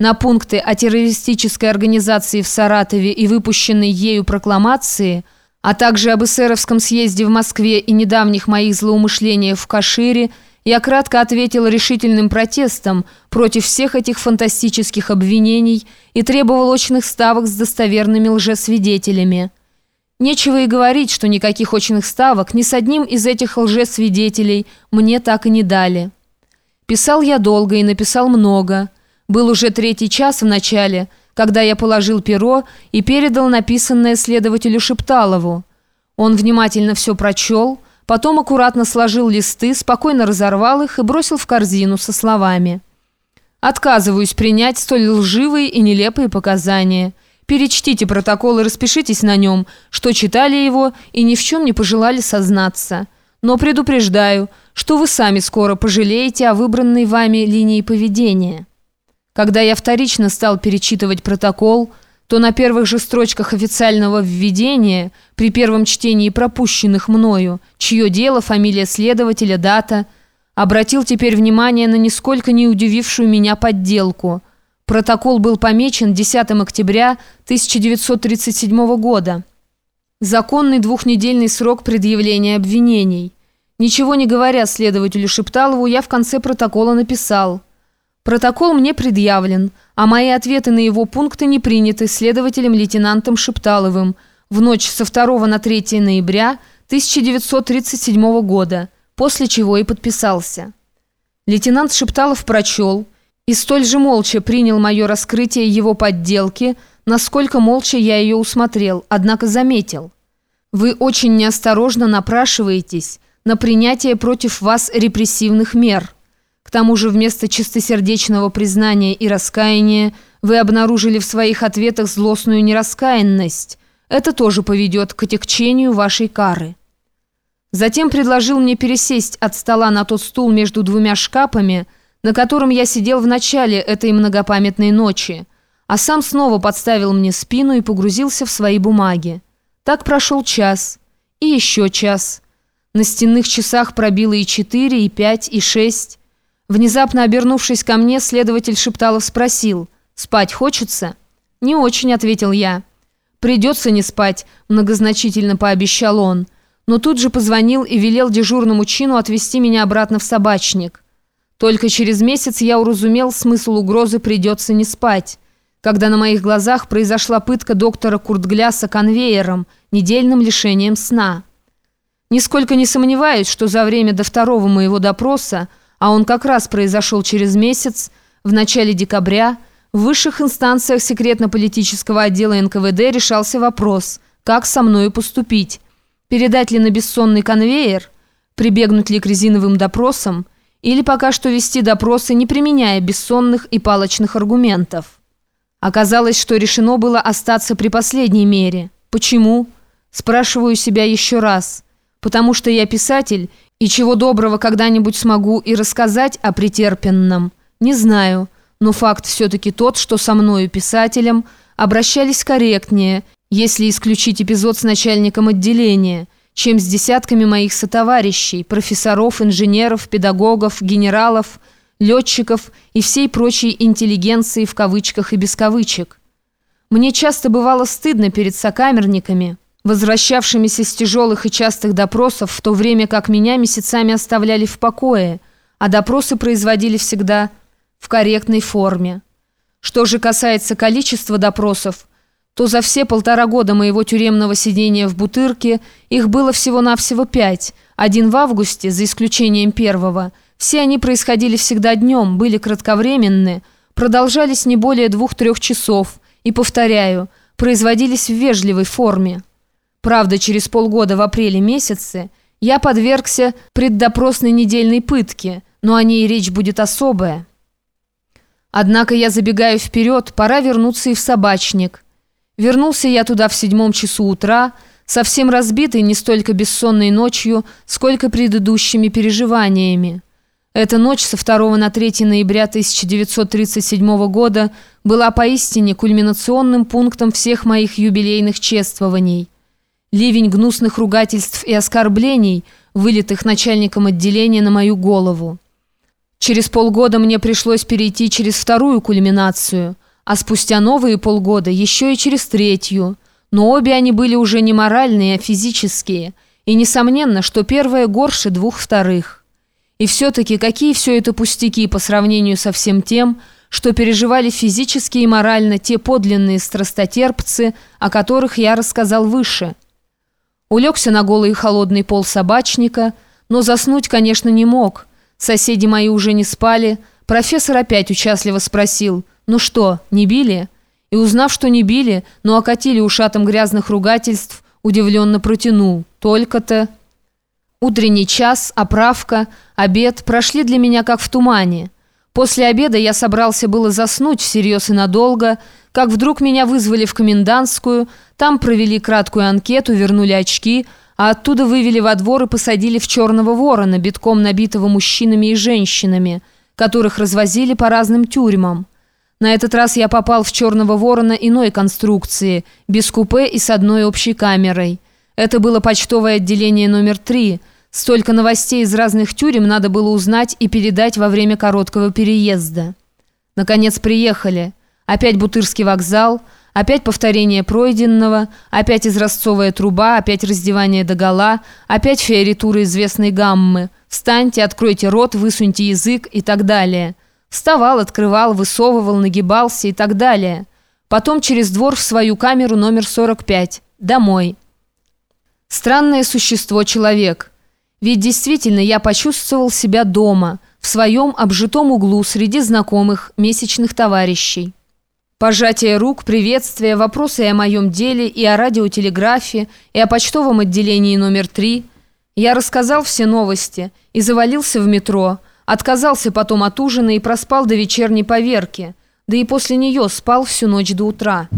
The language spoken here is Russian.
на пункты о террористической организации в Саратове и выпущенной ею прокламации, а также об эсеровском съезде в Москве и недавних моих злоумышлениях в Кашире, я кратко ответил решительным протестом против всех этих фантастических обвинений и требовал очных ставок с достоверными лжесвидетелями. Нечего и говорить, что никаких очных ставок ни с одним из этих лжесвидетелей мне так и не дали. Писал я долго и написал много. Был уже третий час в начале, когда я положил перо и передал написанное следователю Шепталову. Он внимательно все прочел, потом аккуратно сложил листы, спокойно разорвал их и бросил в корзину со словами «Отказываюсь принять столь лживые и нелепые показания». Перечтите протокол и распишитесь на нем, что читали его и ни в чем не пожелали сознаться. Но предупреждаю, что вы сами скоро пожалеете о выбранной вами линии поведения. Когда я вторично стал перечитывать протокол, то на первых же строчках официального введения, при первом чтении пропущенных мною, чье дело, фамилия следователя, дата, обратил теперь внимание на нисколько не удивившую меня подделку – Протокол был помечен 10 октября 1937 года. Законный двухнедельный срок предъявления обвинений. Ничего не говоря следователю Шепталову, я в конце протокола написал «Протокол мне предъявлен, а мои ответы на его пункты не приняты следователем-лейтенантом Шепталовым в ночь со 2 на 3 ноября 1937 года, после чего и подписался». Лейтенант Шепталов прочел – и столь же молча принял мое раскрытие его подделки, насколько молча я ее усмотрел, однако заметил. Вы очень неосторожно напрашиваетесь на принятие против вас репрессивных мер. К тому же вместо чистосердечного признания и раскаяния вы обнаружили в своих ответах злостную нераскаянность. Это тоже поведет к отягчению вашей кары. Затем предложил мне пересесть от стола на тот стул между двумя шкафами – на котором я сидел в начале этой многопамятной ночи, а сам снова подставил мне спину и погрузился в свои бумаги. Так прошел час, и еще час. На стенных часах пробило и четыре, и пять, и шесть. Внезапно обернувшись ко мне, следователь Шепталов спросил, «Спать хочется?» «Не очень», — ответил я. «Придется не спать», — многозначительно пообещал он. Но тут же позвонил и велел дежурному чину отвезти меня обратно в собачник. Только через месяц я уразумел смысл угрозы «придется не спать», когда на моих глазах произошла пытка доктора Куртгляса конвейером, недельным лишением сна. Нисколько не сомневаюсь, что за время до второго моего допроса, а он как раз произошел через месяц, в начале декабря, в высших инстанциях секретно-политического отдела НКВД решался вопрос, как со мною поступить, передать ли на бессонный конвейер, прибегнуть ли к резиновым допросам, или пока что вести допросы, не применяя бессонных и палочных аргументов. Оказалось, что решено было остаться при последней мере. Почему? Спрашиваю себя еще раз. Потому что я писатель, и чего доброго когда-нибудь смогу и рассказать о претерпенном. Не знаю, но факт все-таки тот, что со мною, писателем, обращались корректнее, если исключить эпизод с начальником отделения – чем с десятками моих сотоварищей, профессоров, инженеров, педагогов, генералов, летчиков и всей прочей интеллигенции в кавычках и без кавычек. Мне часто бывало стыдно перед сокамерниками, возвращавшимися с тяжелых и частых допросов, в то время как меня месяцами оставляли в покое, а допросы производили всегда в корректной форме. Что же касается количества допросов, то за все полтора года моего тюремного сидения в Бутырке их было всего-навсего пять. Один в августе, за исключением первого. Все они происходили всегда днем, были кратковременны, продолжались не более двух-трех часов и, повторяю, производились в вежливой форме. Правда, через полгода в апреле месяце я подвергся преддопросной недельной пытке, но о ней речь будет особая. Однако я забегаю вперед, пора вернуться и в собачник – Вернулся я туда в седьмом часу утра, совсем разбитый не столько бессонной ночью, сколько предыдущими переживаниями. Эта ночь со 2 на 3 ноября 1937 года была поистине кульминационным пунктом всех моих юбилейных чествований. Ливень гнусных ругательств и оскорблений, вылитых начальником отделения на мою голову. Через полгода мне пришлось перейти через вторую кульминацию, а спустя новые полгода еще и через третью. Но обе они были уже не моральные, а физические. И несомненно, что первая горше двух вторых. И все-таки какие все это пустяки по сравнению со всем тем, что переживали физически и морально те подлинные страстотерпцы, о которых я рассказал выше. Улегся на голый холодный пол собачника, но заснуть, конечно, не мог – Соседи мои уже не спали. Профессор опять участливо спросил, «Ну что, не били?» И узнав, что не били, но окатили ушатом грязных ругательств, удивленно протянул. «Только-то...» Утренний час, оправка, обед прошли для меня как в тумане. После обеда я собрался было заснуть всерьез и надолго, как вдруг меня вызвали в комендантскую, там провели краткую анкету, вернули очки – а оттуда вывели во двор и посадили в черного ворона, битком набитого мужчинами и женщинами, которых развозили по разным тюрьмам. На этот раз я попал в черного ворона иной конструкции, без купе и с одной общей камерой. Это было почтовое отделение номер три. Столько новостей из разных тюрем надо было узнать и передать во время короткого переезда. Наконец приехали. Опять Бутырский вокзал – Опять повторение пройденного, опять изразцовая труба, опять раздевание догола, опять фиоритура известной гаммы. Встаньте, откройте рот, высуньте язык и так далее. Вставал, открывал, высовывал, нагибался и так далее. Потом через двор в свою камеру номер 45. Домой. Странное существо человек. Ведь действительно я почувствовал себя дома, в своем обжитом углу среди знакомых месячных товарищей. Пожатие рук, приветствия, вопросы о моем деле и о радиотелеграфе, и о почтовом отделении номер три. Я рассказал все новости и завалился в метро, отказался потом от ужина и проспал до вечерней поверки, да и после нее спал всю ночь до утра».